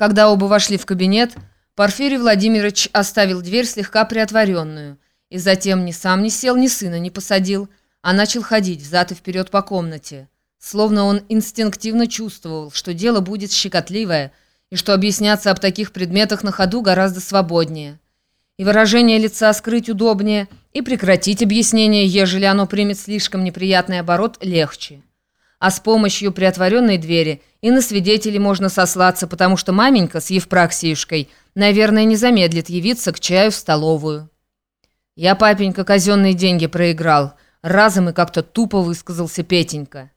Когда оба вошли в кабинет, Порфирий Владимирович оставил дверь слегка приотворенную и затем ни сам не сел, ни сына не посадил, а начал ходить взад и вперед по комнате. Словно он инстинктивно чувствовал, что дело будет щекотливое и что объясняться об таких предметах на ходу гораздо свободнее. И выражение лица скрыть удобнее, и прекратить объяснение, ежели оно примет слишком неприятный оборот, легче. А с помощью приотворенной двери и на свидетелей можно сослаться, потому что маменька с Евпраксиюшкой, наверное, не замедлит явиться к чаю в столовую. «Я, папенька, казенные деньги проиграл», разом и как-то тупо высказался Петенька.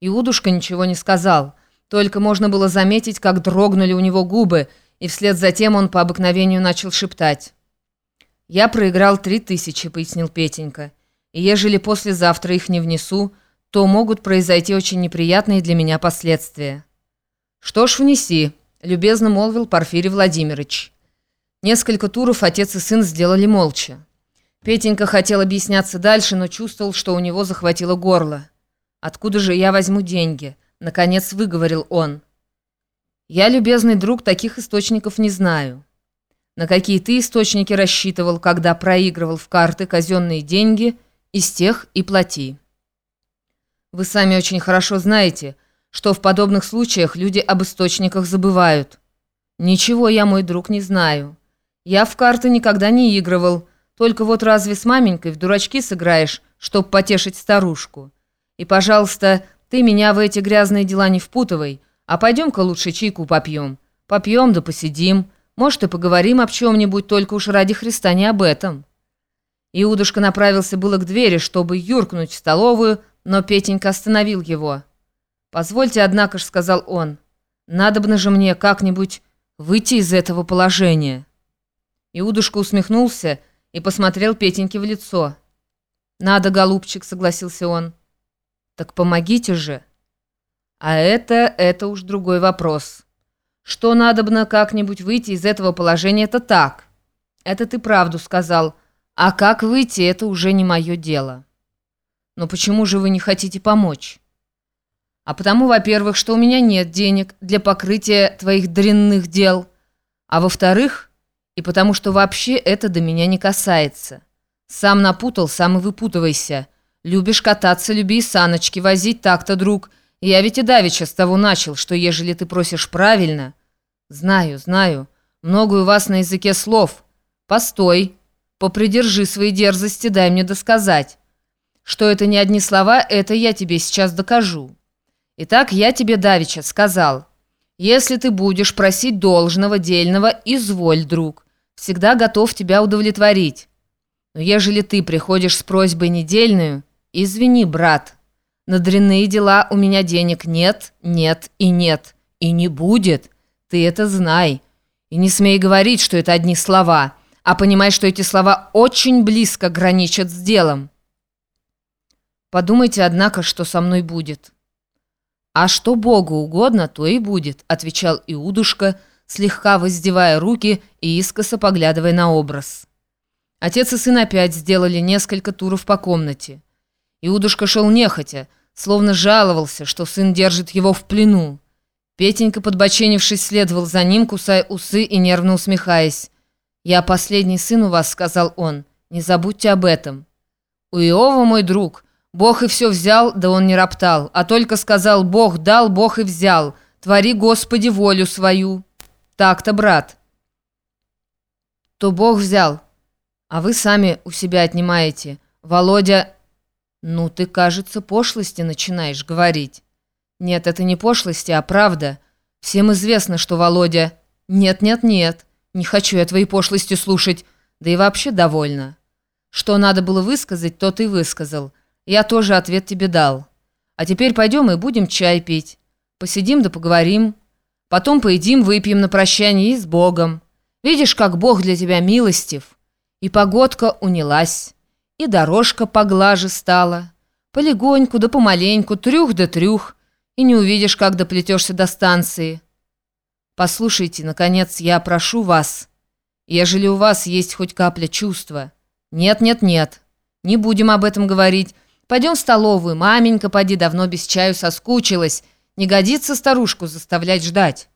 Иудушка ничего не сказал, только можно было заметить, как дрогнули у него губы, и вслед за тем он по обыкновению начал шептать. «Я проиграл три тысячи», — пояснил Петенька, «и ежели послезавтра их не внесу, то могут произойти очень неприятные для меня последствия». «Что ж, внеси», — любезно молвил Порфирий Владимирович. Несколько туров отец и сын сделали молча. Петенька хотел объясняться дальше, но чувствовал, что у него захватило горло. «Откуда же я возьму деньги?» — наконец выговорил он. «Я, любезный друг, таких источников не знаю. На какие ты источники рассчитывал, когда проигрывал в карты казенные деньги, из тех и плати. Вы сами очень хорошо знаете, что в подобных случаях люди об источниках забывают. Ничего я, мой друг, не знаю. Я в карты никогда не игрывал, только вот разве с маменькой в дурачки сыграешь, чтоб потешить старушку?» И, пожалуйста, ты меня в эти грязные дела не впутывай, а пойдем-ка лучше чайку попьем. Попьем да посидим, может, и поговорим об чем-нибудь, только уж ради Христа не об этом». Иудушка направился было к двери, чтобы юркнуть в столовую, но Петенька остановил его. «Позвольте, однако ж», — сказал он, — «надобно же мне как-нибудь выйти из этого положения». Иудушка усмехнулся и посмотрел Петеньке в лицо. «Надо, голубчик», — согласился он. Так помогите же. А это, это уж другой вопрос. Что надобно как-нибудь выйти из этого положения, это так. Это ты правду сказал. А как выйти, это уже не мое дело. Но почему же вы не хотите помочь? А потому, во-первых, что у меня нет денег для покрытия твоих дрянных дел. А во-вторых, и потому что вообще это до меня не касается. Сам напутал, сам и выпутывайся. Любишь кататься, люби и саночки возить, так-то, друг. Я ведь и давеча с того начал, что ежели ты просишь правильно... Знаю, знаю, много у вас на языке слов. Постой, попридержи свои дерзости, дай мне досказать. Что это не одни слова, это я тебе сейчас докажу. Итак, я тебе давеча сказал, если ты будешь просить должного, дельного, изволь, друг. Всегда готов тебя удовлетворить. Но ежели ты приходишь с просьбой недельную... «Извини, брат, на дрянные дела у меня денег нет, нет и нет, и не будет. Ты это знай. И не смей говорить, что это одни слова, а понимай, что эти слова очень близко граничат с делом. Подумайте, однако, что со мной будет». «А что Богу угодно, то и будет», — отвечал Иудушка, слегка воздевая руки и искоса поглядывая на образ. Отец и сын опять сделали несколько туров по комнате. Иудушка шел нехотя, словно жаловался, что сын держит его в плену. Петенька, подбоченившись, следовал за ним, кусая усы и нервно усмехаясь. «Я последний сын у вас», — сказал он. «Не забудьте об этом». «У Иова мой друг. Бог и все взял, да он не роптал, а только сказал «Бог дал, Бог и взял. Твори, Господи, волю свою». Так-то, брат. То Бог взял, а вы сами у себя отнимаете. Володя «Ну, ты, кажется, пошлости начинаешь говорить». «Нет, это не пошлости, а правда. Всем известно, что Володя...» «Нет-нет-нет, не хочу я твои пошлости слушать, да и вообще довольна. Что надо было высказать, то ты высказал. Я тоже ответ тебе дал. А теперь пойдем и будем чай пить. Посидим да поговорим. Потом поедим, выпьем на прощание и с Богом. Видишь, как Бог для тебя милостив». И погодка унялась и дорожка поглаже стала. Полегоньку да помаленьку, трюх да трюх, и не увидишь, как доплетешься до станции. Послушайте, наконец, я прошу вас, ежели у вас есть хоть капля чувства. Нет, нет, нет, не будем об этом говорить. Пойдем в столовую, маменька, поди, давно без чаю соскучилась. Не годится старушку заставлять ждать.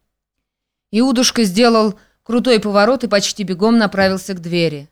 Иудушка сделал крутой поворот и почти бегом направился к двери.